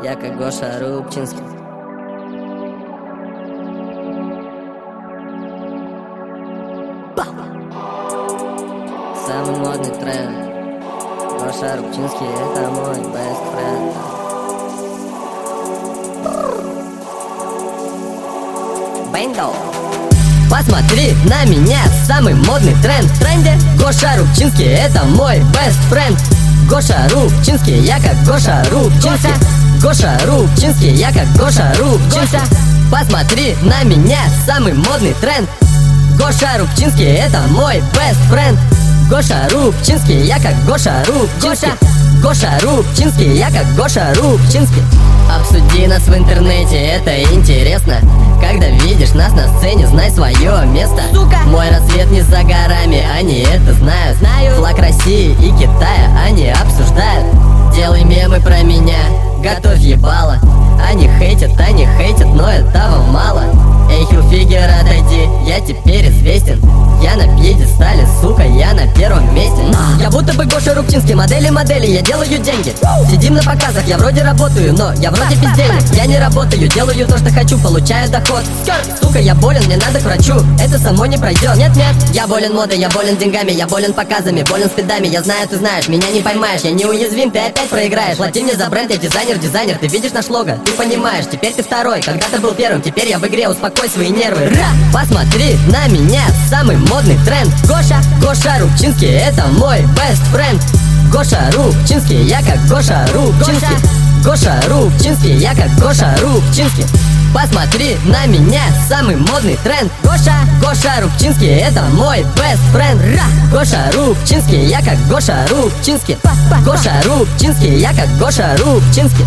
Я как Гоша Рубчинский. Самый модный тренд. Гоша Рубчинский это мой best friend. Бендо Посмотри на меня, самый модный тренд В тренде. Гоша Рубчинский, это мой best friend Гоша Рубчинский, я как Гоша Рубчинский. Гоша Рубчинский, я как Гоша Рубчинский. Посмотри на меня, самый модный тренд. Гоша Рубчинский, это мой best friend. Гоша Рубчинский, я как Гоша Рубчинский. Гоша Рубчинский, я как Гоша Рубчинский. Обсуди нас в интернете, это интересно видишь нас на сцене, знай свое место. Сука! Мой рассвет не за горами, они это знают. Знаю. Флаг России и Китая они обсуждают. Делай мемы про меня, готовь ебало. Они хейтят, они хейтят, но этого мало. Эй, Хилфигер, отойди, я теперь известен. Я на пьедестале, сука, я на первом месте будто бы Гоша Рубчинский, модели-модели, я делаю деньги. Сидим на показах, я вроде работаю, но я вроде бездельник Я не работаю, делаю то, что хочу, получаю доход. Сука, я болен, мне надо к врачу, это само не пройдет Нет-нет, я болен модой, я болен деньгами, я болен показами, болен спидами. Я знаю, ты знаешь, меня не поймаешь, я неуязвим, ты опять проиграешь. Плати мне за бренд, я дизайнер, дизайнер, ты видишь наш лого, ты понимаешь. Теперь ты второй, когда ты был первым, теперь я в игре, успокой свои нервы. Ра! Посмотри на меня, самый модный тренд. Гоша, Гоша Рубчинский, это мой best friend. Гоша Рубчинский, я как Гоша Рубчинский. Гоша. Рубчинский, я как Гоша Рубчинский. Посмотри на меня, самый модный тренд. Гоша, Гоша Рубчинский, это мой best friend. Ра! Гоша Рубчинский, я как Гоша Рубчинский. Гоша Рубчинский, я как Гоша Рубчинский